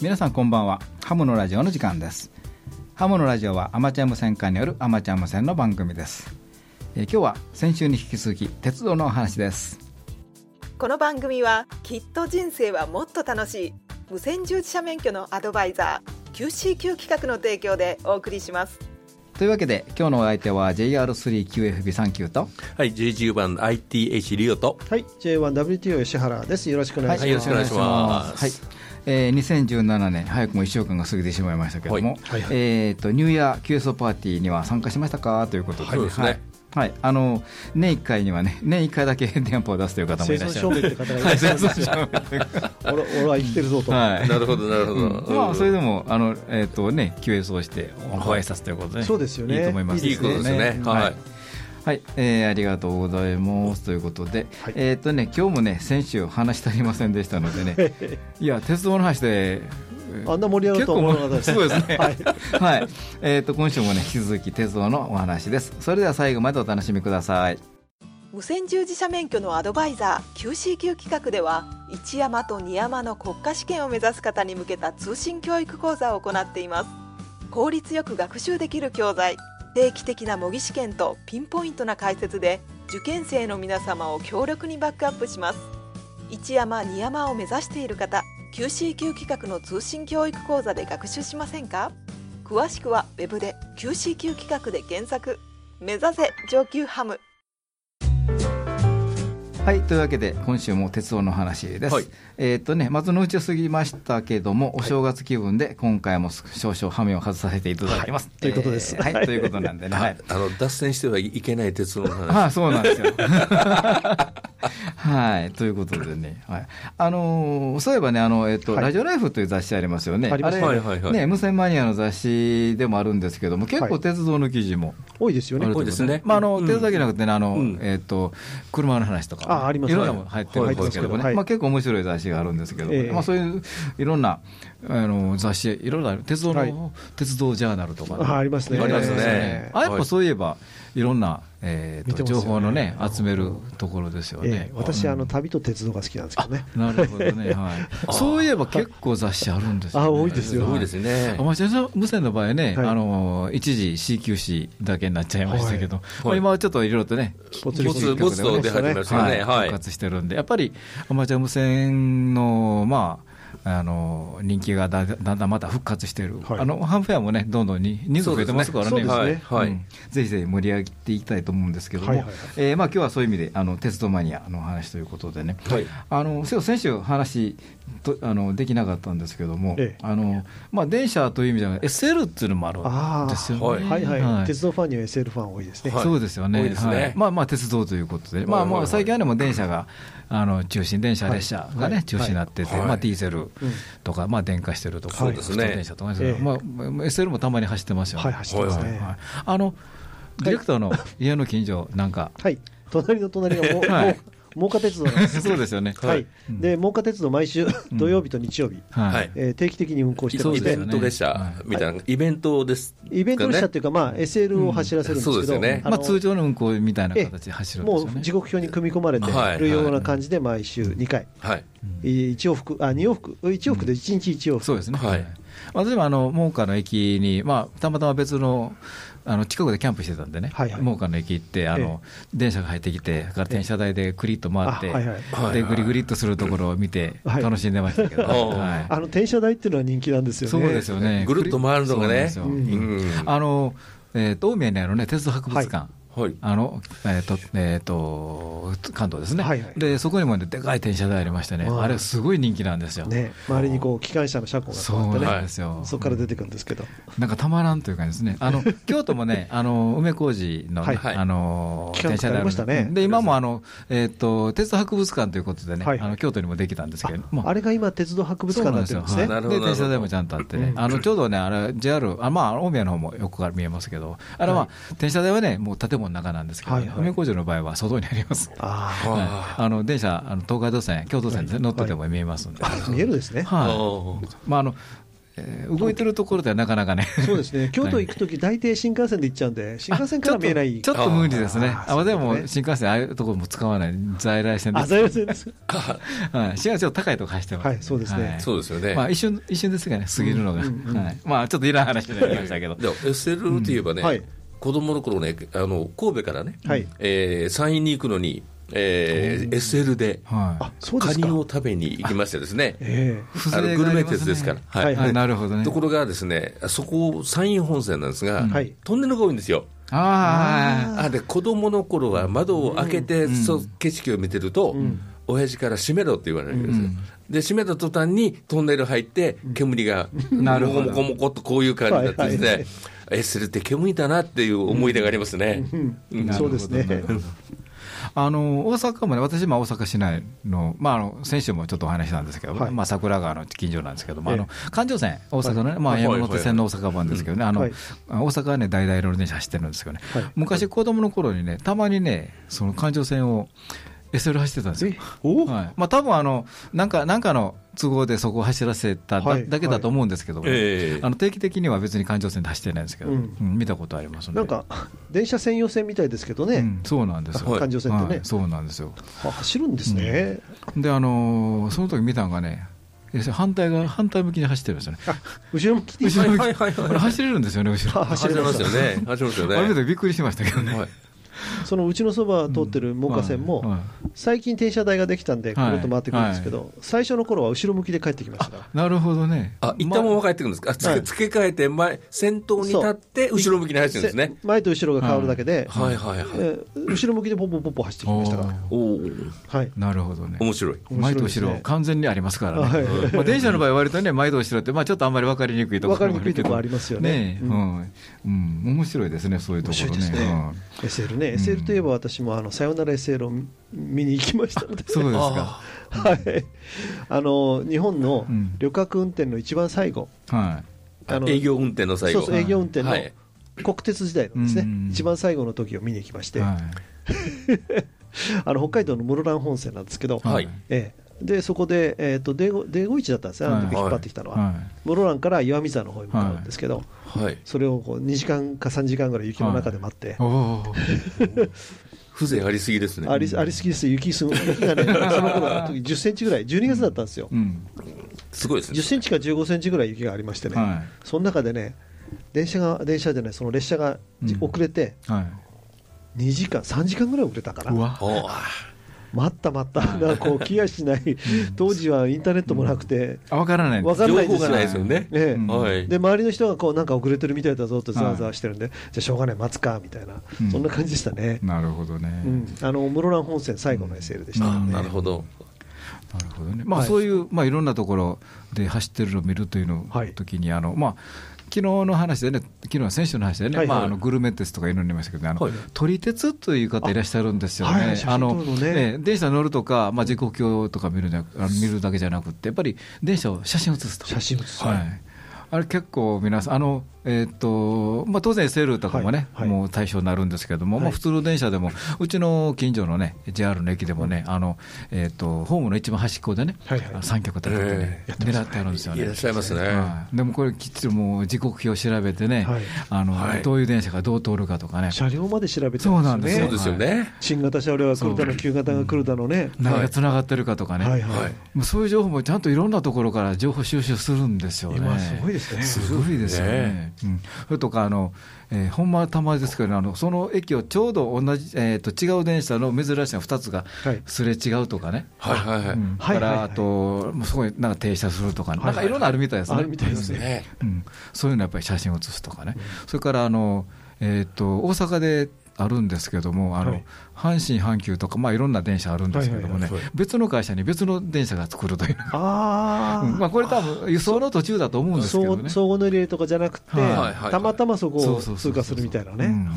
皆さんこんばんは。ハムのラジオの時間です。ハムのラジオはアマチュア無線化によるアマチュア無線の番組です、えー今日は先週に引き続き鉄道のお話です。この番組はきっと人生はもっと楽しい無線従事者免許のアドバイザー QCQ 企画の提供でお送りしますというわけで今日のお相手は JR3QFB39 とはい、J10 番 ITH リオと、はい、J1WTO 吉原です。よろしくお願いします。はいよろしくお願いします。はいえー、2017年早くも1週間が過ぎてしまいましたけれども、はいえー、とニューイヤー QSO パーティーには参加しましたか？ということで、はいそうですね。はいはいあの年1回にはね年1回だけ電波を出すという方もいらっしゃる。証明って方がいらっしゃるんですよ。俺 俺は生きてるぞと。はい。なるほど、なるほど。うん。まあ、それでもあの、えーとね、QS をしてご挨拶ということで、そうですよね。いいと思いますいいことですね。はい。はい。はい。えーありがとうございます。ということで、はい。えっ、とね今日もね先週話してありませんでしたのでね いや鉄道の話であんな盛り上がったです。そうですね。はい。はい、えっ、と今週もね引き続き鉄道のお話です。それでは最後までお楽しみください。無線従事者免許のアドバイザー QCQ 企画では一山と二山の国家試験を目指す方に向けた通信教育講座を行っています。効率よく学習できる教材定期的な模擬試験とピンポイントな解説で受験生の皆様を強力にバックアップします。一山二山を目指している方 QCQ 企画の通信教育講座で学習しませんか？詳しくはウェブで QCQ 企画で検索。目指せ上級ハム。はいというわけで今週も鉄道の話です、はい。えっ、とね松の内を過ぎましたけどもお正月気分で今回も少々羽目を外させていただきます、ということです。えーはいということなんでね。はい。あの、脱線してはいけない鉄道の話。ああそうなんですよ。はい、ということでね、はい、あのーそういえばね、あのえっとはい。ラジオライフという雑誌ありますよね、ありますれ、はいはいはい。ね、無線マニアの雑誌でもあるんですけども、結構はい鉄道の記事も。多いですよね。多いですね。まああのうん。鉄道だけじゃなくてね、あのうん。えっと車の話とか、あありますいろんなもの入ってるんですけどもね、はい。まあ、結構面白い雑誌があるんですけどまあ、そういういろんなあの雑誌、いろんな鉄道の、はい。鉄道ジャーナルとか。あありますね。いろいろありますね。あやっぱそういえば、いろんな、えーと情報のね、集めるところですよね。ええ。私、あの旅と鉄道が好きなんですけどね。なるほどね、はい。そういえば結構雑誌あるんですよ、ね。あ多いですよ。多いですね。ア。マチュア無線の場合ね、はい。あの一時 CQC だけになっちゃいましたけど、はい。まあ、今はちょっといろいろとね、ぽつぼつぼつと出始めましたよね。復。活してるんで、やっぱりアマチュア無線の、まあ、あの人気がだだんだんまた復活してる、はい。あのハンフェアもね、どんどんに人数増えてますからね、はい。ぜひぜひ盛り上げていきたいと思うんですけども、はいはいはい。えーまあ今日はそういう意味であの鉄道マニアの話ということでね、はい。あのそう先週話とあのできなかったんですけども、ええ。あのまあ、電車という意味では SL っていうのもあるんですよね。はいはい、はい。鉄道ファンには SL ファン多いですね。はい。そうですよね、はい。まあまあ、鉄道ということで、まあ、はい。はいはいまあ最近はね、もう電車があの中心、電車、列車がね、はい。中心になってて、はい。まあ、ディーゼルとか、まあ、電化してるとか、そうですね普通電車とかですけど、ええ。まあ、SL もたまに走ってますよね。はい、走ってますね。はいあのディレクターの家の近所なんか、はい、隣の隣がもう、はい。もう真岡鉄道なんです。そうですよね。はい、で真岡鉄道毎週土曜日と日曜日、はい。はいえー定期的に運行してるんでそうです。よねイベント列車みたいな、イベントです。イベント列車っていうか、まあ、SL を走らせるんですけど、うんそうですよね。あのまあ、通常の運行みたいな形で走るんですもう。時刻表に組み込まれてはい。るような感じで毎週2回、はい。1往復、あ2往復、1往復で1日1往復、そうですね。はい。私もあの真岡の駅に、まあ、たまたま別のあの近くでキャンプしてたんでね、はいはい。真岡の駅行ってあの、電車が入ってきて、それから電車台でクリッと回って、あはいはい。はいでぐりぐりっとするところを見て、はい。楽しんでましたけど、あの転車台っていうのは人気なんですよね。そうですよね、ぐるっと回るのがね。そうなんですよ。うん。あのえーと大宮にあるね、鉄道博物館。はい。あの、えっ、と、えっ、と、関東ですね、はいはい。で、そこにもね、でかい転車台ありましてね、はい。あれすごい人気なんですよ。ね、周りにこう機関車の車庫がそうなんですよ。そこから出てくるんですけど、なんかたまらんという感じですね。あの、京都もね、あの、梅小路のね、はい。あの、企画電車ありましたね。で、今もあの、えっ、と、鉄道博物館ということでね、はいはい。あの、京都にもできたんですけど、もうあれが今、鉄道博物館になんですよ。なるほど電車台もちゃんとあってね、うん。あの、ちょうどね、あれ、JR、あまあ、大宮の方も横から見えますけど、あれは、電車台はね、もう建物の中なんですけど、はいはい。梅小路の場合は外にあります。あの電車、あの東海道線、京都線で乗ってても見えますんで、あ、見えるですね。まああのえー動いてるところではなかなかね、そうですね、京都行くとき、大抵新幹線で行っちゃうんで、新幹線から見えない。ちょっと無理ですね、あでも新幹線、ああいうところも使わない、在来線であ、す、在来線です。はい、新幹線ちょっと高いとこ走ってます、はいそうですね。そうですよね。まあ、一瞬一瞬ですがね、過ぎるのが、はい。まあ、ちょっといらん話になりましたけど、でも SL といえばね、子供の頃ね、あの神戸からね、はい。えー山陰に行くのに、えー SL ではい。あ、そうですか。カニ。を食べに行きましてですね、えあの風情がありますね。グルメ鉄ですから、はい。なるほどね。ところがですね、そこ、山陰本線なんですが、はい。トンネルが多いんですよ。ああで子供の頃は窓を開けて、そう景色を見てると、親父から閉めろって言われるわけですよ、で閉めた途端にトンネル入って、煙がなるほど。もこもこもこっとこういう感じになってですね、はいはいえするって煙だなっていう思い出がありますね。そうですね。あの大阪もね、私、まあ大阪市内の、まあ、あの先週もちょっとお話したんですけど、はい。まあ、桜川の近所なんですけども、ええ。あの環状線、大阪のね、まあ、はい山手線の大阪版ですけどね、あのはい。大阪はね、大々路電車走ってるんですけどね、はい。昔、子供の頃にね、たまにね、その環状線を SL 走ってたんですよ。はい。まあ多分あのなんかなんかの都合でそこを走らせただ,、はいだけだと思うんですけどあの定期的には別に環状線で走ってないんですけど、見たことありますなんか、電車専用線みたいですけどね、うんそうなんですよ、はい環状線ってね。はい、そうなんですよ。あ走るんですね。で、あのーその時見たのがね、反対が反対向きに走ってるんですよね。あ後ろ向きで後ろ向き、はいはいはいはい。これ走れるんですよね、後ろ。あ走りますよね、走りますよね。びっくりしましたけどね。はいそのうちのそば通ってる真岡線も、最近停車台ができたんで、くはい。るっと回ってくるんですけど、最初の頃は後ろ向きで帰ってきました。から。なるほどね。あ一旦もう帰ってくるんですか、付け替えて前、先頭に立って、後ろ向きに走ってるんですね。せ前と後ろが変わるだけで、はいはいはい。えー後ろ向きでポンポンポンポン走ってきましたから。おはい。なるほどね。面白い。前と後ろ、完全にありますからね、はい。まあ、電車の場合、割とね、前と後ろって、まあ、ちょっとあんまり分かりにくいところ分かりにくいところありますよね。うん。うん、面白いですね、そういうところね。SL ね、SL といえば私もあのさよなら SL を見に行きましたので、そうですか。はい、あの日本のうん。旅客運転の一番最後、はあの営業運転の最後。そうそう営業運転のはい。国鉄時代のですね、うん。一番最後の時を見に行きましい。て、は あの北海道の室蘭本線なんですけど、い。はい。ええでそこで、えー、とデゴデゴイチだったんですね、あの時はい引っ張ってきたのは、は室蘭から岩見沢の方に向かうんですけど、はい。それをこう2時間か3時間ぐらい雪の中で待って、い。おお。風情ありすぎですね。ありありすぎです、雪すごい雪がね、その頃の時10センチぐらい、12月だったんですよ、うん。すごいですね10。センチか15センチぐらい雪がありましてね、はその中でね、電車が、電車じゃない、その列車がじうん遅れて、い。はい。2時間、3時間ぐらい遅れたかな、うわ。お待った待った、なん。かこう、気がしない、当時はインターネットもなくて、あ、わからない。んですわかんないですよ情報がないですよね。ええ。うんはい。で周りの人がこうなんか遅れてるみたいだぞってざわざわしてるんで、じゃあしょうがない、待つかみたいな、うん。そんな感じでしたね、なるほどね。うん。あの室蘭本線最後の SL でした、あうん。なるほど。なるほどね。まあ、はい。そういう、まあ、いろんなところで走ってるのを見るというのはい。時に、あの、まあ。昨日の話でね、昨日は先週の話でね、はいはい。まあ、あのグルメ鉄とかいろいろありましたけどね、あのはい撮り鉄という方いらっしゃるんですよね。あはい写真あのね。ええ電車乗るとか、まあ、時刻表とか見るじゃあの見るだけじゃなくて、やっぱり電車を写真写すと。写真写す、はい、あれ結構皆さん、あのえーっとまあ、当然 SL とかもね、はいはい。もう対象になるんですけども、はい。まあ、普通の電車でも、うちの近所のね、JR の駅でもね、あのえとホームの一番端っこでね、はいはい。三脚立ててね、ええ狙ってあるんですよね。いらっしゃいますね。はい。でもこれ、きっちりもう時刻表を調べてね、はい。あのはい。どういう電車がどう通るかとかね、車両まで調べてそうなんですよ。そうですよね。新型車両が来るだの、旧型が来るだのね、何がつながってるかとかね、はいはい。はい。もうそういう情報もちゃんといろんなところから情報収集するんですよね。今すごいですね。すごいですよね。うん。それとか、あの、えーほんまはたまですけど、あの、その駅をちょうど同じ、えっ、と、違う電車の珍しいの2つがはい。すれ違うとかね。はいはいはい。うん。はいはいはい。から、あと、もうすごい、なんか停車するとかね、はいはいなんかいろんなあるみたいですね。あるみたいですね。ね。うん、そういうのやっぱり写真を写すとかね、それからあの、えー、と大阪であるんですけども、あのはい阪神、阪急とか、まあ、いろんな電車あるんですけどもね、別の会社に別の電車が作るという、あー、う んまあ、これ、多分輸送の途中だと思うんですけどね。相互乗り入れとかじゃなくて、たまたまそこを通過するみたいなね。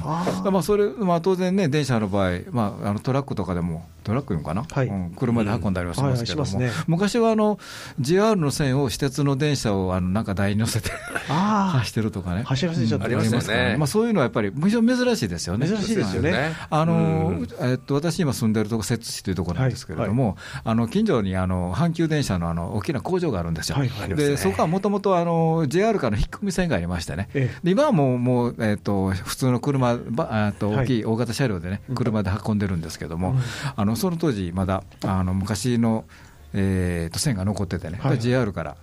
それ、まあ、当然ね、電車の場合、まあ、あのトラックとかでも、トラックいうのかな、はい。うん。車で運んだりはしますけども、昔はあの JR の線を私鉄の電車をあのなんか台に乗せてあ 走ってるとかね、走らせちゃってうん。ありますよね。からまあ、そういうのはやっぱり、非常に珍しいですよね、珍しいですよね。あのうんえっと、私、今住んでるとこ、摂津市というところなんですけれども、あの近所にあの阪急電車のあの大きな工場があるんですよ、でそこはもともと JR からの引っ込み線がありましてね、今はもうもう、えっと普通の車、ばあとはい大きい大型車両でね、車で運んでるんですけども、あのその当時、まだあの昔の、えー、と線が残っててね、はい。JR から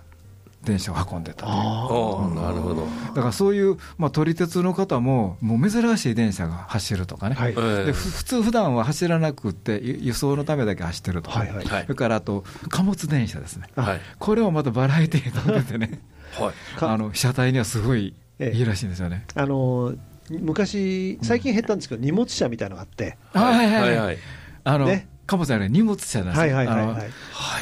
電車を運んでたという。ああ、なるほど。だからそういう、まあ、撮り鉄の方も、もう珍しい電車が走るとかね、はい。ええ。でふ普通、普段は走らなくって、ゆ輸送のためだけ走ってるとか、はいはい。はい。それからあと、貨物電車ですね、はい。これをまたバラエティーに出てね、はい。か。あの車体にはすごいええ。いいらしいんですよね。あの昔、最近減ったんですけど、荷物車みたいなのがあって、はいはいはい、はい。あのね。貨物じゃない、荷物車なんですよ。はいはいはいはい、あの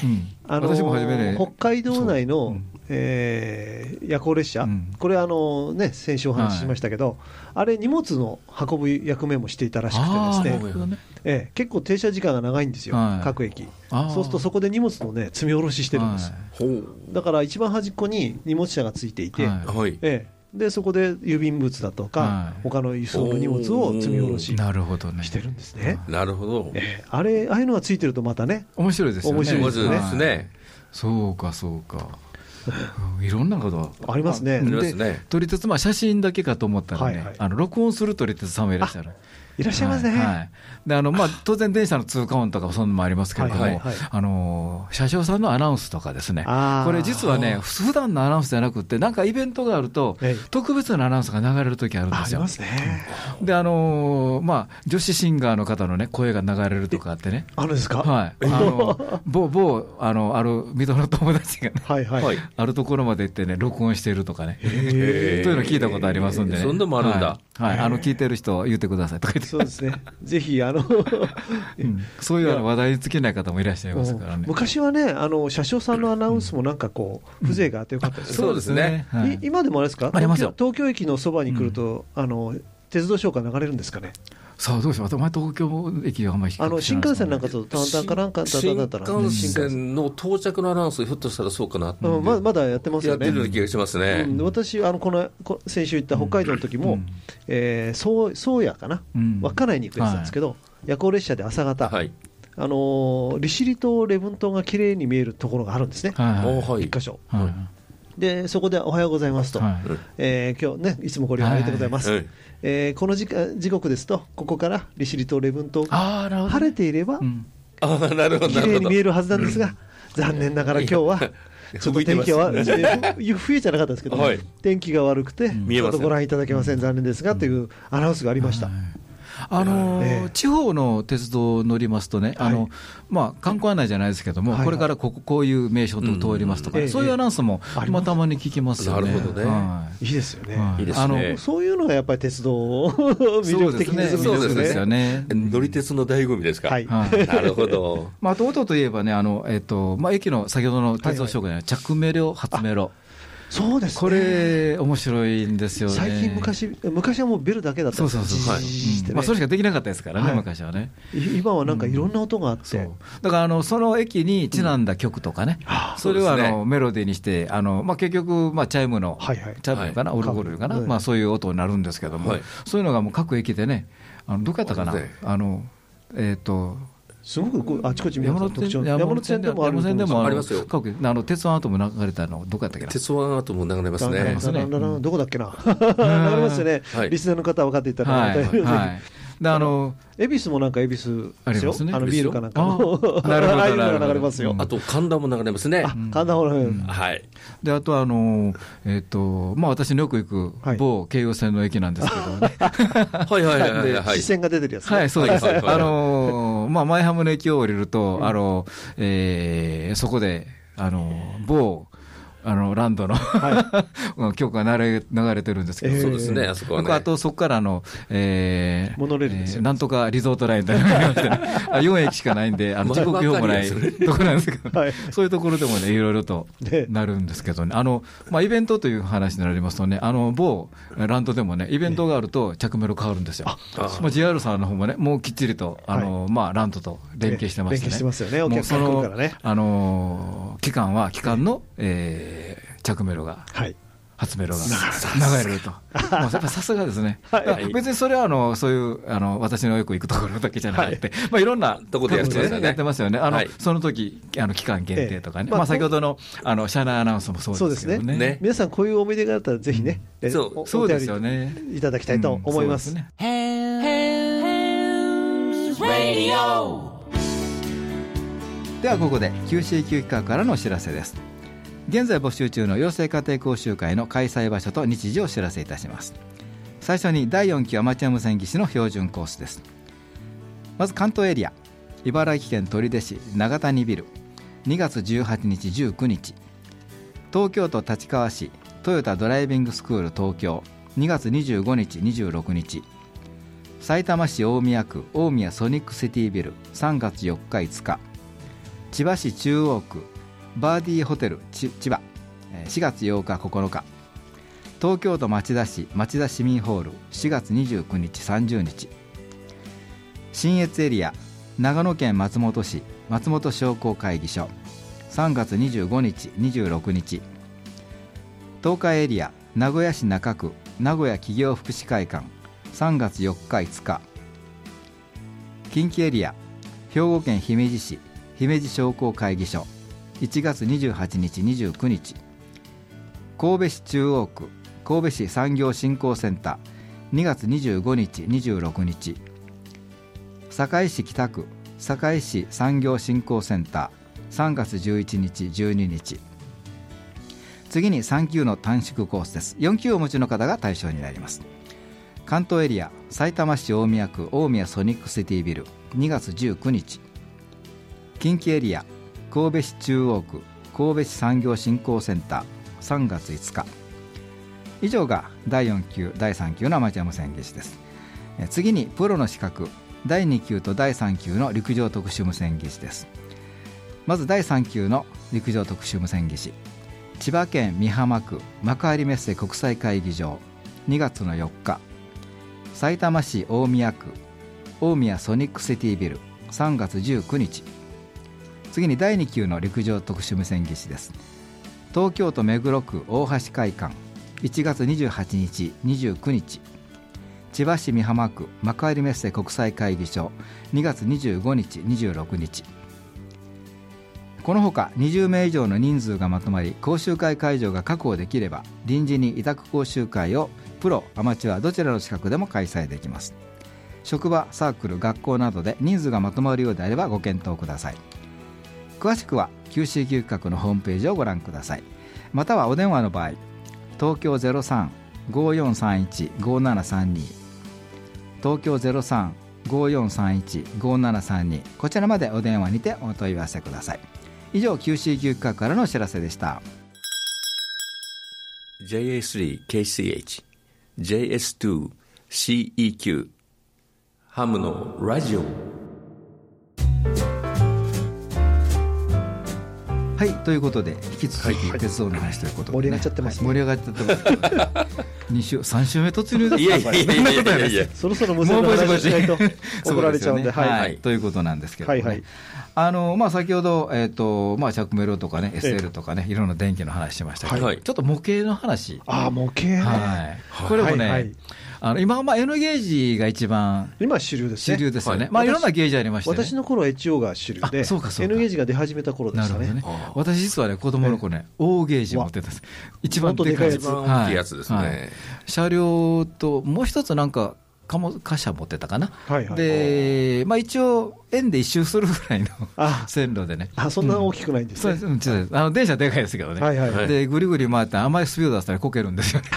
うんあの私も初めね、北海道内の、えー夜行列車、うんこれあの、ね、先週お話ししましたけど、あれ、荷物の運ぶ役目もしていたらしくてですねねええ結構停車時間が長いんですよ、はい各駅。そうすると、そこで荷物の、ね、積み下ろししてるんです、はいほだから一番端っこに荷物車がついていて、はい。ええでそこで郵便物だとか、はい他の輸送の荷物を積み下ろしなるほどね。してるんですね。なるほど。ええあれ、ああいうのがついてるとまたね、面白いですよね。面白いですよねですね。そうか、そうか。うんいろんなことありますね。撮り鉄、まあ、写真だけかと思ったらね、あの録音する撮り鉄さんもいらっしゃる。いらっしゃいますね。はいはい。であのまあ、当然、電車の通過音とかそんなのもありますけれども、はいはいはい。あの車掌さんのアナウンスとかですね。これ実はね、普段のアナウンスじゃなくて、なんかイベントがあるとええ、特別なアナウンスが流れるときあるんですよ。ありま。すね。で、あのーまあ、女子シンガーの方のね、声が流れるとかあってね。あるんですか？はい、あの某某あのある水戸の友達がね、はいはい。はい。あるところまで行ってね、録音しているとかね、そうへいうの聞いたことありますんでね、そんなのもあるんだ。はい、はい。あの聞いてる人、言ってください。とか言って、そうですね。ぜひ、あの、うん。そういう話題につけない方もいらっしゃいますからね。昔はね、あの、車掌さんのアナウンスもなんかこう、風情があってよかったです。ね。そうですね。はい。い今でもあれですか？ありますよ。東京駅のそばに来ると、あの、鉄道紹介流れるんですかね？さあ、どうしよう、また東京駅があんまり比較あの、新幹線なんかと、タンタンかなんか、新ンだったら、幹線の到着のアナウンス、ひょっとしたらそうかなって。うんままだやってますよね。やってる気がしますね。うん私、あのこのこ先週行った北海道の時も、うん。えーそう宗谷かな、うん。稚内に行くやつなんですけど、夜行列車で朝方、はい。あのー利尻島、礼文島が綺麗に見えるところがあるんですね、はいはい。おはい。一箇所。はいで、そこでおはようございますと、はい。えー今日ね、いつもご利用ありがとうございます。はい。えーこの時間時刻ですと、ここから利尻島、礼文島、あーなるほど。晴れていれば、うん。ああ、なるほど、綺麗に見。えるはずなんですが、残念ながら今日は、ちょっと天気は、吹いてます冬冬じゃなかったですけど、はい。天気が悪くて、見えませんちょっとご覧いただけません、残念ですがというアナウンスがありました。あのーええ。地方の鉄道を乗りますとね、あのはいまあ、観光案内じゃないですけども、はい。はいこれからこここういう名所と通りますとか、そういうアナウンスも、またまに聞きますよね。なるほどね。はい。いいですよね。はい。いいですね。あのそういうのがやっぱり鉄道を 魅力的にするんですそうよですよね。ね。乗り鉄の醍醐味ですか？はい。はい。なるほど。まあ、あと音といえばね、あのえっとまあ、駅の先ほどの鉄道紹介の着メロ、初メロ、そうですね。これ、面白いんですよね。最近昔、昔はもうベルだけだったんそうですよ。そうそう、ジーってねうんまあ、それしかできなかったですからね、はい。昔はね。い今はなんかいろんな音があって、そう。だからあのその駅にちなんだ曲とかね、それをあそうですね。のメロディーにして、あのまあ、結局、まあ、チャイムの、はいはい。チャイムかな、はい。オルゴールかな、はいまあ、そういう音になるんですけども、はい。そういうのがもう各駅でね、あのどこやったかな、あのえっ、と、すごくこうあちこち皆さん山手特徴。山手線でもあるでもありますよ。あの鉄腕アトムも流れたの、どこやったっけな。鉄腕アトムも流れますあねどこだっけな、流れますよね、はい。リスナーの方は分かっていただはい。いて、はい、であの恵比寿もなんか恵比寿ですよ、ありますね。あのビールかなんかの、あ なるほどああいうのなるほど。が流れますよ。うんあと、神田も流れますね。あ、神田ほら、はい。であとあの、えっとまあ、私のよく行くはい。某京葉線の駅なんですけどね。はいはいはいはい。視。線が出てるやつね、はい、そうです。あのーまあ、前浜の駅を降りると、あの、えーそこで、あの、某、あの、ランドの、曲が流れ流れてるんですけど、えー。そうですね、あそこはね。僕あとそこからあの、えーモノレールですよ。えーなんとかリゾートラインみたいなのがありましてね、あ4駅しかないんで、あの時刻表もないところなんですけど、はい。そういうところでもね、いろいろとね。なるんですけどね、あのまあ、イベントという話になりますとね、あの某ランドでもね、イベントがあると着メロ変わるんですよ。まあ、JR さんの方もね、もうきっちりと、あのまあ、ランドと連携してましてね。連携してますよね。お客さんもうその来るからね。あの期間は、期間の、えー着メロがはい、初メロが流れると、もうやっぱさすがですね、別にそれはあのそういうあの私のよく行くところだけじゃなくて、まあ、いろんなとこでやってますよね。やってますよね、あのその時あの期間限定とかね、まあ、先ほどのあの社内アナウンスもそうですけどね、皆さん、こういう思い出があったら、ぜひね、そう。そうですよね。いただきたいと思います。ではここで QCQ 企画からのお知らせです現在募集中の養成家庭講習会の開催場所と日時をお知らせいたします。最初に第4期アマチュア無線技師の標準コースです。まず関東エリア茨城県取手市長谷ビル2月18日19日。東京都立川市トヨタドライビングスクール東京2月25日26日。埼玉市大宮区大宮ソニックシティビル3月4日5日。千葉市中央区バーディーホテル千葉。4月8日9日。東京都町田市町田市民ホール4月29日30日。信越エリア長野県松本市松本商工会議所3月25日26日。東海エリア名古屋市中区名古屋企業福祉会館3月4日5日。近畿エリア兵庫県姫路市姫路商工会議所。1月28日29日神戸市中央区神戸市産業振興センター2月25日26日堺市北区堺市産業振興センター3月11日12日次に3級の短縮コースです。4級をお持ちの方が対象になります。関東エリア埼玉市大宮区大宮ソニックシティビル2月19日近畿エリア神戸市中央区神戸市産業振興センター3月5日。以上が第4級第3級のアマチュア無線技師です。次にプロの資格第2級と第3級の陸上特殊無線技師です。まず第3級の陸上特殊無線技師。千葉県美浜区幕張メッセ国際会議場2月の4日。埼玉市大宮区大宮ソニックシティビル3月19日。次に第2級の陸上特殊無線技師です。東京都目黒区大橋会館。1月28日29日。千葉市美浜区幕張メッセ国際会議所。2月25日26日。このほか20名以上の人数がまとまり講習会会場が確保できれば臨時に委託講習会をプロアマチュアどちらの資格でも開催できます。職場サークル学校などで人数がまとまるようであればご検討ください。詳しくは QCQ 企画のホームページをご覧ください。またはお電話の場合東京0354315732東京0354315732こちらまでお電話にてお問い合わせください。以上 QCQ 企画からのお知らせでした。JA3KCH JS2CEQ ハムのラジオ。はいということで引き続き鉄道の話ということで、盛り上がっちゃってます盛り上がっちゃってます。2週3週目突入ですいやいやいやいや。いやいやそろそろ無線の話しないと怒られちゃうんで、はい。ということなんですけどはいはい。あのまあ、先ほど、えーとまあ、着メロとかね、SL とかね、いろんな電気の話しましたけど、はい。ちょっと模型の話、ああ、模型ね。はい、これもね、あの今はまあ N ゲージが一番今は主流ですね。主流ですよね、はい。まあ、いろんなゲージありまして、ね、私の頃は HO が主流で、あそうかそうか。N ゲージが出始めた頃でしたね。ね、私、実はね、子供の頃ね、大ゲージ持ってたんです、一番でかいやつ、大きいやつですね。はい。車両と、もう一つなんか、貨物貨車持ってたかな、はいはい。で、まあ、一応、円で一周するぐらいのあ線路でね、あ、そんな大きくないんですね。そうであの電車でかいですけどね、はいはいはい。でぐりぐり回って、あんまりスピード出したらこけるんですよ。ね。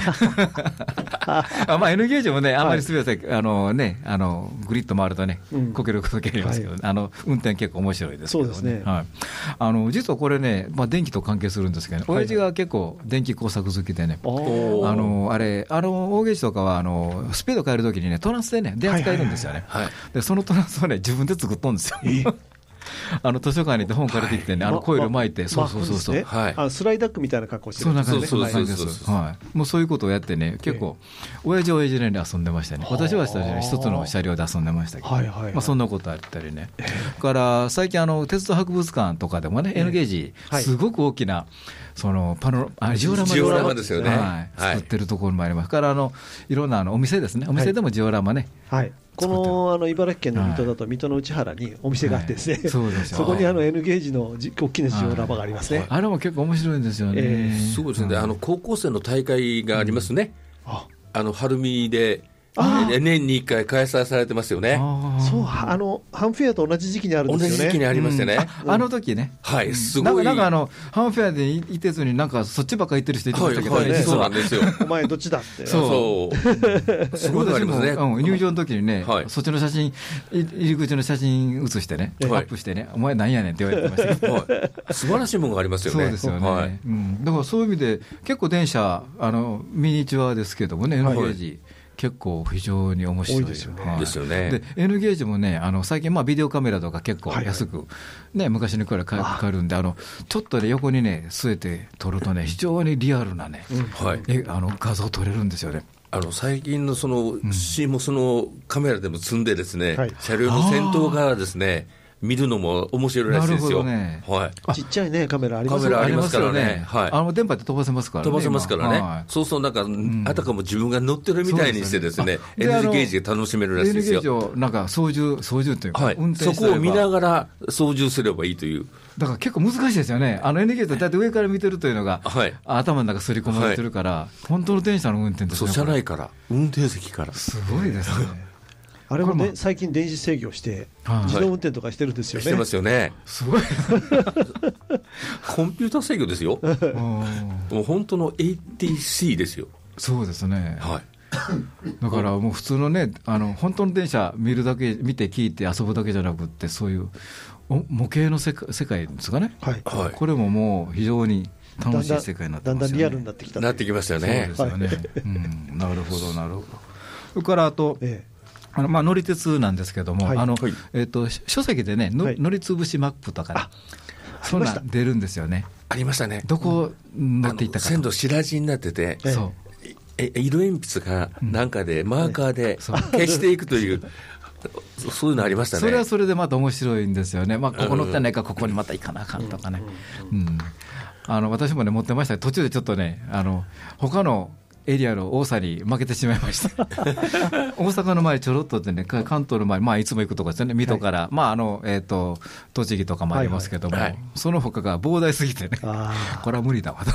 あまあ、N ゲージもね、あんまりスピード出したら、あのね、あのぐりっと回るとねうん、こけることがありますけど、はい。あの運転結構面白いですけどそうですね。はい、あの実はこれね、まあ、電気と関係するんですけど、ね、はい。親父が結構、電気工作好きでね。あのあれ、あの大ゲージとかはあのスピード変えるときにね、トランスでね、電圧変えるんですよね、はい。でそのトランスをね、自分で作ったんですよ。あの図書館に行って本借りてきてね、あのコイル巻いて、そうそうそうそう、はい。あスライダックみたいな格好してそんなるんですね感じです、そうそうそうそう。そんな感じです、はい、もうそういうことをやってね、結構、親父は親父なりに遊んでましたね、私は一つの車両で遊んでましたけど、はいはいはい。まあ、そんなことあったりね、だから最近あの、鉄道博物館とかでもね、N ゲージ、はい。すごく大きな、そのパノあジオラマジオラマですよね。はい。はい。作ってるところもあります。から、あのいろんなあのお店ですね、お店でもジオラマね、はい、このあの茨城県の水戸だと、水戸の内原にお店があってですね、はい。そうですよ。そこにあの N ゲージのじ大きなジオラマがありますね。あれも結構面白いんですよね。えーそうですね、あの高校生の大会がありますね、あ。あの晴海で、年に1回開催されてますよね、そうあのハンフェアと同じ時期にあるん同ですよね。じ時期にありましてね、ああの時ね、はい、すなんごい、かなんかあの、ハンフェアでいいてずに、なんかそっちばっか行ってる人いてましたけどね、はいはい、実はそうなん。ですよ、お前どっちだって。そう。すごいのありますね、入場の時にね、はい。そっちの写真、い入り口の写真写してね、アはい。ップしてね、お前なんやねんって言われてましたけど。はい、素晴らしいものがありますよね、そうですよね、はい。うん、だからそういう意味で、結構電車、あのミニチュアですけどもね、N ゲージ、結構非常に面白いですよね。はい。ですよね。で N ゲージもね、あの最近、まあ、ビデオカメラとか結構安く、ね、昔に比べかかるんで、あのちょっとね、横にね、据えて撮るとね、非常にリアルなね、はい、えあの画像撮れるんですよね。あの最近のその C もそのカメラでも積んで、ですね、はい。車両の先頭からですね見るのも面白いらしいですよ。ね。はい。ちっちゃいね、カメラありますカメラありますからね。ありますよはい。あの電波って飛ばせますからね。飛ばせますからね、今そうそう、なんか、あたかも自分が乗ってるみたいにしてですね、すよね。あ N でゲージが楽しめるらしい N ですゲージよ。をなんか操縦、操縦というか、はい。運、転そこを見ながら操縦すればいいという、だから結構難しいですよね、あの N ゲージって大体上から見てるというのが、はい。頭の中すり込まれてるから、本当の電車の運転ですそうね。これ車内から、運転席から、すごいですね。あれもこれもね最近電子制御して、はい自動運転とかしてるんですよね。してますよね、すごい。コンピューター制御ですよ、うんもう本当の ATC ですよ、そうですね。はい、だからもう普通のね、あの本当の電車見るだけ、見て聞いて遊ぶだけじゃなくって、そういうお模型の世界世界ですかね、はい、はいこれももう非常に楽しい世界になってだんますよね。だんリアルになってきたなってきましたよそうねで。すよね。うん、なるほど、なるほど。それからあと、えあのまあ、乗り鉄なんですけども、はい。あのはい。えっと書籍でね、のはい。乗りつぶしマップとかね、そんなん出るんですよね、ありましたね。どこ乗っていったかと。あの線路白地になってて、ええそう。え色鉛筆がなんかで、マーカーで消していくという、そ そういうのありましたね。それはそれでまた面白いんですよね、まあ、ここ乗ってないから、ここにまた行かなあかんとかね、うん。あの私もね、持ってました。途中でちょっとね、あの他のエリアの多さに負けてしまいました、大阪の前、ちょろっとでね、か関東の前、まあ、いつも行くとこですよね、水戸から、まああのえー、と栃木とかもありますけども、はい。はいその他が膨大すぎてね。あこれは無理だわと、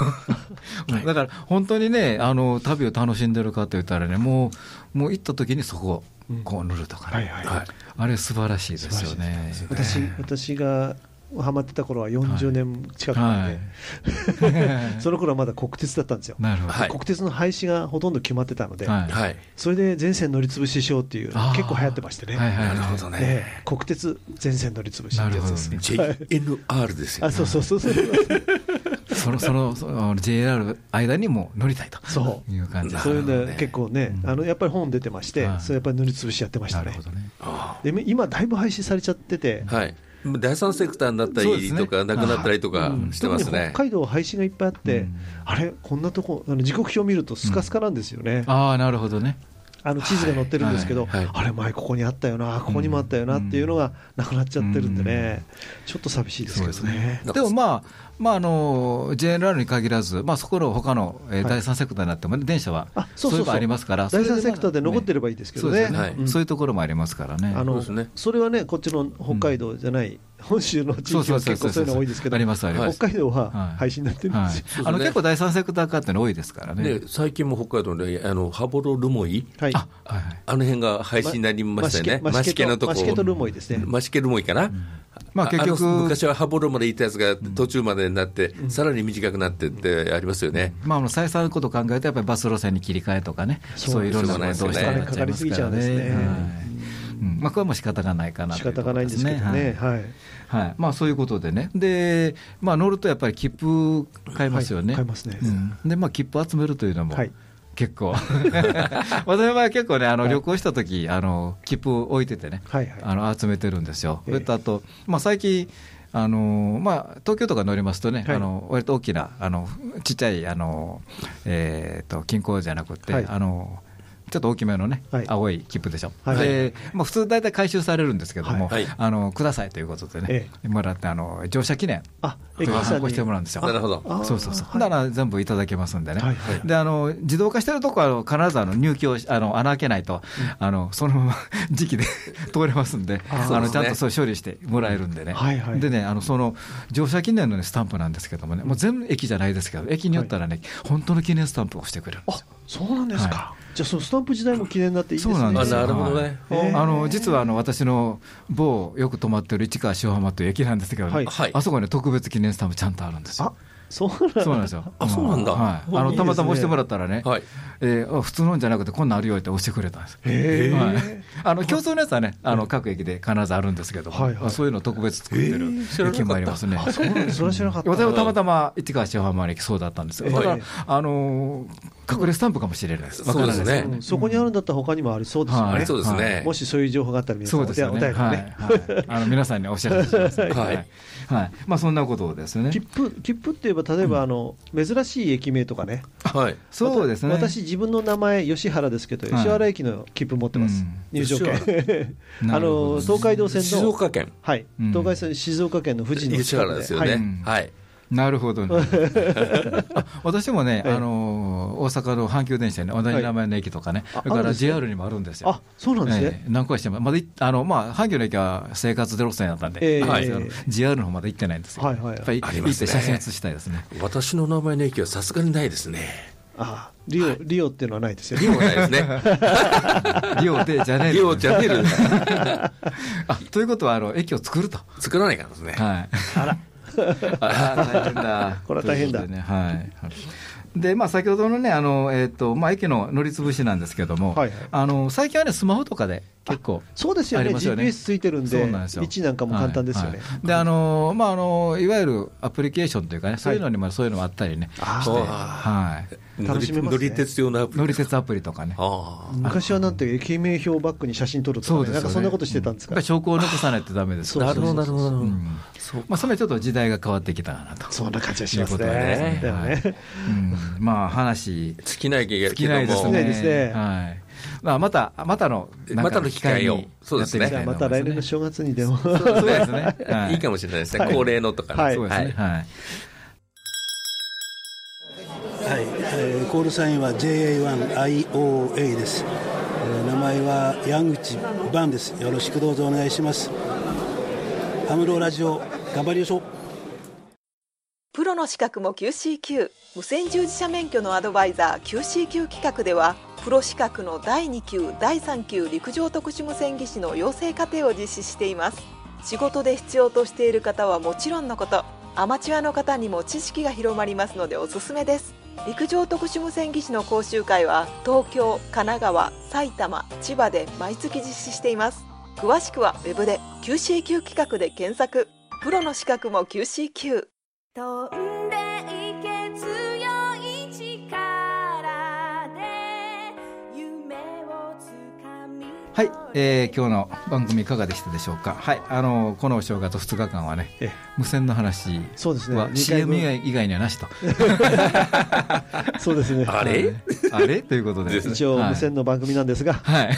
う んだから本当にね、あの旅を楽しんでるかと言ったらね、もうもう行った時にそこをこう塗るとかね、はいはいはい。あれ、素晴らしいですよね。私私がハマってた頃は40年近くなんで、はい。その頃はまだ国鉄だったんですよ、なるほど、はい。国鉄の廃止がほとんど決まってたので。それで全線乗り潰ししようっていう、結構流行ってましてね、国鉄全線乗り潰しってやつですね。JNR ですよあ。そうそうそうそう、そのそのその JR 間にも乗りたいと。そいう感じそういうの結構ね、うん。あのやっぱり本出てまして、はい。それやっぱり塗りつぶしやってましたね。なるほ。どね。あで今、だいぶ廃止されちゃってて、はい。第三セクターになったりとか、なくなったりとかうん。してますね。特に北。海道、廃止がいっぱいあって、うん。あれ、こんなとこ、あの時刻表見るとスカスカなんですよね、ああ、なるほどね。あの地図が載ってるんですけど、はいはいあれ、前ここにあったよな、ここにもあったよなっていうのがなくなっちゃってるん。でね、ちょっと寂しいですけどね。うんでもまあ、まああの JR に限らず、まあ、そこの他の、えーはい。第三セクターになっても、ね、電車はあそういうのありますから、第三セクターで残ってればばいいですけどね、そう,、はい。うん。そういうところもありますからね。あのそれはね、こっちの北海道じゃない、本州の地域は結構そういうの多いですけど。北海道ははい。廃止になってるんはい。です結構第三セクター化っての多いですからね。で、最近も北海道で、あの、羽幌留萌。はい。あはいはい。あの辺が廃止になりましたよね。マシケのとこ。マシケとルモイですね。マシケルモイかな、まあ結局。の昔は羽幌まで行ったやつが途中までになって、さらに短くなってってありますよね。まあ、あの再三のことを考えると、やっぱりバス路線に切り替えとかね、そうそういういろんなことがどうしてもなっちゃいますからね。お金かかりすぎちゃうんですね。はい。うん。まあ、これはもう仕方がないかな仕方がないんですけどね、はい。はい。はい。まあ、そういうことでね、でまあ、乗るとやっぱり切符買いますよね、はい。買いますね。うん。でまあ、切符集めるというのも、はい結構。私は結構ね、あの旅行した時あの切符置いててね、はいはい。あの集めてるんですよ。ええ。それとあと、まあ、最近、あのまあ、東京とか乗りますとね、はい。あの割と大きな、あのちっちゃい、あのえー、と金庫じゃなくて、はい。あのちょっと大きめのね、はい。青い切符でしょ、はい。でまあ、普通、大体回収されるんですけども、はい。はいあのくださいということでね、えもらってあの乗車記念あ、という発行してもらうんですよ。なるほど。あそうそうそう、はい。だから全部いただけますんでね、はいはい。であの自動化してるとこは必ずあの入居をしあの穴開けないと、あのそのまま 時期で 通れますんで、あのちゃんとそう処理してもらえるんでね、はいはい。でねあのその乗車記念の、ね、スタンプなんですけどもね、もう全部駅じゃないですけど、駅によったらね、本当の記念スタンプをしてくれるんですあよ。そうなんですか、はじゃあ、そのスタンプ時代も記念になっていいですね。そうなんです。なるほどね。あの実はあの私の某よく泊まってる市川塩浜という駅なんですけど、ねはい。はい。あそこに特別記念スタンプちゃんとあるんですよ。あそうなんですよ。あそうなんだはい。あのたまたま押してもらったらね、はい。え普通のんじゃなくてこんなんあるよって押してくれたんです。へーはい、あの共通のやつはね、あの各駅で必ずあるんですけども、はいはいそういうのを特別作ってる駅もありますね。あそうなんですそれは知らなかった。私はたまたま市川塩浜駅そうだったんですよ。だから、ええあのー隠れスタンプかもしれないです。そうですねうんそこにあるんだったら他にもありそうですよね。はいそうですね。もしそういう情報があったら皆さんそうですよね。お便りはいね。はいあの皆さんにお知らせします。はいはい。はいまあそんなことをですね。切符切符って言えば、例えばあの、珍しい駅名とかね、はい。そうですね。私、自分の名前、吉原ですけど、はい吉原駅の切符持ってます、うん入場券な あの東海道線の静岡県。はい、うん東海線静岡県の富士の吉原ですよはいね。はい。なるほどね。あ私もね、ええあのー大阪の阪急電車に同じ名前の駅とかね、あそれから JR にもあるんですよ。あそうなんですね、ええ何回しても、まだいあの、まあ、阪急の駅は生活ゼロ線だったんで、ええはいええ JR の方まだ行ってないんですよ。はいはいやっぱりね行って写真写したいですね。私の名前の駅はさすがにないですね。あリオ、リオっていうのはないですよリオはないですね。リオでじゃねえリオじゃねえる。あということはあの、駅を作ると。作らないからですね。はい。あら。大変だ。これは大変だ。ねはい。で、まあ、先ほどのね、あの、えっ、と、まあ、駅の乗り潰しなんですけども、はいはい。あの、最近はね、スマホとかで結構、そうですよね。よね。GPS ついてるんでそうなんですよ。位置なんかも簡単ですよね。はいはい。であのまああのいわゆるアプリケーションというかね、そういうのにもそういうのもあったりね、はい、楽しめますね。乗り鉄用のアプリ。乗り鉄アプリとかね、あ昔はなんて駅名表バックに写真撮るとか、ね、なんかそんなことしてたんですか？やっぱり証拠を残さないとダメですあ。なるほど、なるほど。うんまあ、それはちょっと時代が変わってきたかなと。そんな感じがしますね。ねうんまあ話尽きないけ尽きないです尽きないですねはい。まあまたまたのまたの機会をにそうですねまた来年の正月にでも。そうですね。は いいいかもしれないですね。はい恒例のとかね。はいそうですね。はい。はい、えーコールサインは JA1IOA です、えー名前は矢口バンですよろしくどうぞお願いしますハムロラジオ頑張りましょう。プロの資格も QCQ 無線従事者免許のアドバイザー QCQ 企画ではプロ資格の第2級第3級陸上特殊無線技師の養成課程を実施しています。仕事で必要としている方はもちろんのこと。アマチュアの方にも知識が広まりますのでおすすめです。陸上特殊無線技師の講習会は東京神奈川埼玉千葉で毎月実施しています。詳しくはウェブで QCQ 企画で検索。プロの資格も QCQ はい、えー今日の番組いかがでしたでしょうか？はい、あのこのお正月2日間はね、え無線の話そうですねは二回 CM 分以外以外にはなしと。そうですね。あれ？あれ？ということで。一応無線の番組なんですが。はい。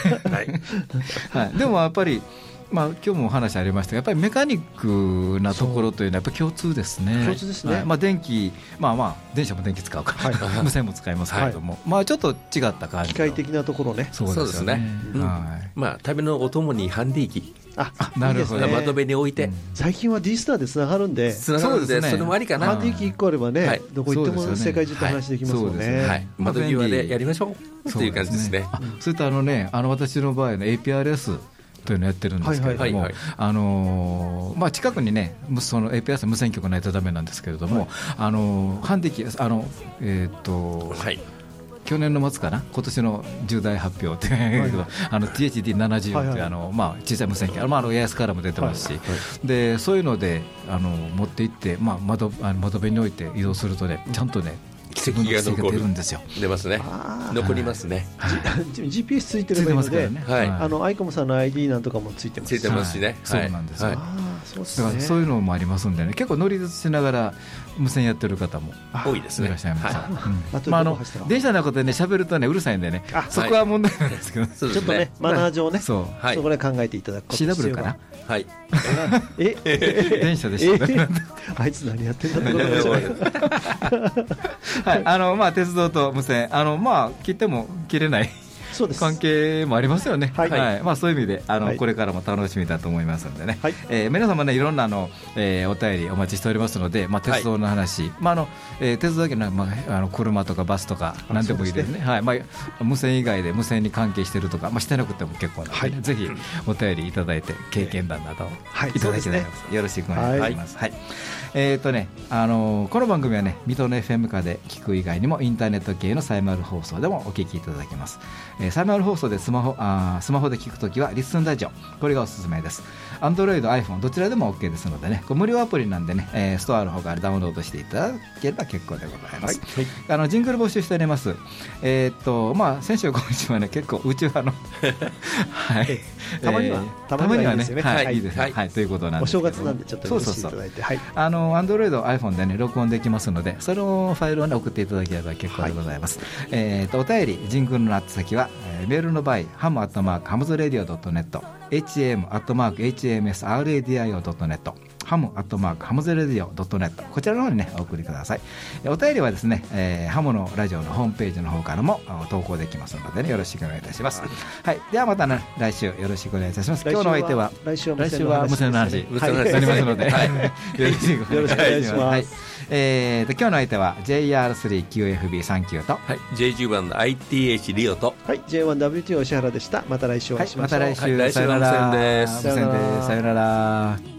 はい、でもやっぱり、まあ今日もお話ありましたが、やっぱりメカニックなところというのはやっぱり共通ですね。共通ですね。はい。まあ電気、まあまあ電車も電気使うから、無線も使いますけれども、まあちょっと違った感じの。機械的なところね。そうですよね。はい。まあ、旅のお供にハンディ機、あ、なるほど。窓辺に置いて、最近は D スターでつながるんで、つながるんで、そうですね。それもありかな。ハンディ機1個あればね、はい。どこ行っても世界中と話できますもんはい。ね。はい。窓際でやりましょう。っていう感じですね。あそれとあのね、あの私の場合の APRS というのをやってるんですけれどもはいはいはい、あのーまあ近くにね、むその APRS 無線局ないとダメなんですけれども、あのーハンディ機あのえっとはい。去年の末かな、今年の重大発表っていう けど、あの THD70 ってあのまあ小さい無線機、あのまああのエアスからも出てますし、でそういうのであの持って行って、まあ窓あの窓辺に置いて移動するとね、ちゃんとね。自分の軌跡が出る。んですよ。出ますね。残りますね、GPS ついてついてればいいので。はい。あのアイコムさんの ID なんとかもついてます。ついてますしね、はい。そうなんですよそうですね。だからそういうのもありますんでね、結構乗り鉄しながら無線やってる方も多いですね。いらっしゃいます。電車の中でね喋るとねうるさいんでねあ、そこは問題なんですけど、ちょっとねマナー上ね。そう。はい。そこで考えていただくこと CW かな。はい。え電車でした。えあいつ何やってんだってこと はい、あのまあ鉄道と無線、あのまあ切っても切れない関係もありますよね。はいまあそういう意味であの、はいこれからも楽しみだと思いますのでね。はいえー皆様ねいろんなあの、えーお便りお待ちしておりますので、まあ鉄道の話、まああの、えー鉄道だけのまああの車とかバスとか何でもいいですね。はい、まあ無線以外で無線に関係してるとか、まあしてなくても結構なのでね、ぜひお便りいただいて経験談などをはいいただきたいと思います。よろしくお願いします。はい。えっ、とね、あのこの番組はね、水戸の FM 化で聞く以外にもインターネット系のサイマル放送でもお聞きいただけます。えーサイマル放送でスマホあースマホで聞くときはリッスンラジオ、これがおすすめです。Android、iPhone どちらでも OK ですのでね、無料アプリなんでね、えーストアの方からダウンロードしていただければ結構でございます。あのジングル募集しております。えーっとまあ先週今週はね結構宇宙派の はい。たまにはえーたまにはねはい、はいいいですね。はいはい、ということなんおですけど正月なんでちょっと許していただいてはいあの、アンドロイド、iPhone でね、録音できますので、そのファイルをね、送っていただければ結構でございます。えっ、と、お便り、ジングルの宛先は、えーメールの場合、ハムアットマーク、ハムズラディオドットネット、ham アットマーク、hmsradio ドットネット、ハムアットマーク、ハムズラディオドットネット、こちらの方にね、お送りください。えーお便りはですね、えーハムのラジオのホームページの方からもあ投稿できますのでね、よろしくお願いいたします。はい。ではまたね、来週よろしくお願いいたします。今日のお相手は、来週は来週は無線の話。無線の話になりますので、はい。よろしくお願いします。はい。えーと今日の相手は JR3QFB39 と、はい、J10 番の ITH リオと。はい。J1WT 吉原でした。また来週おはい、会いしましょう。また来週、はい。来週さよなら。ですさよなら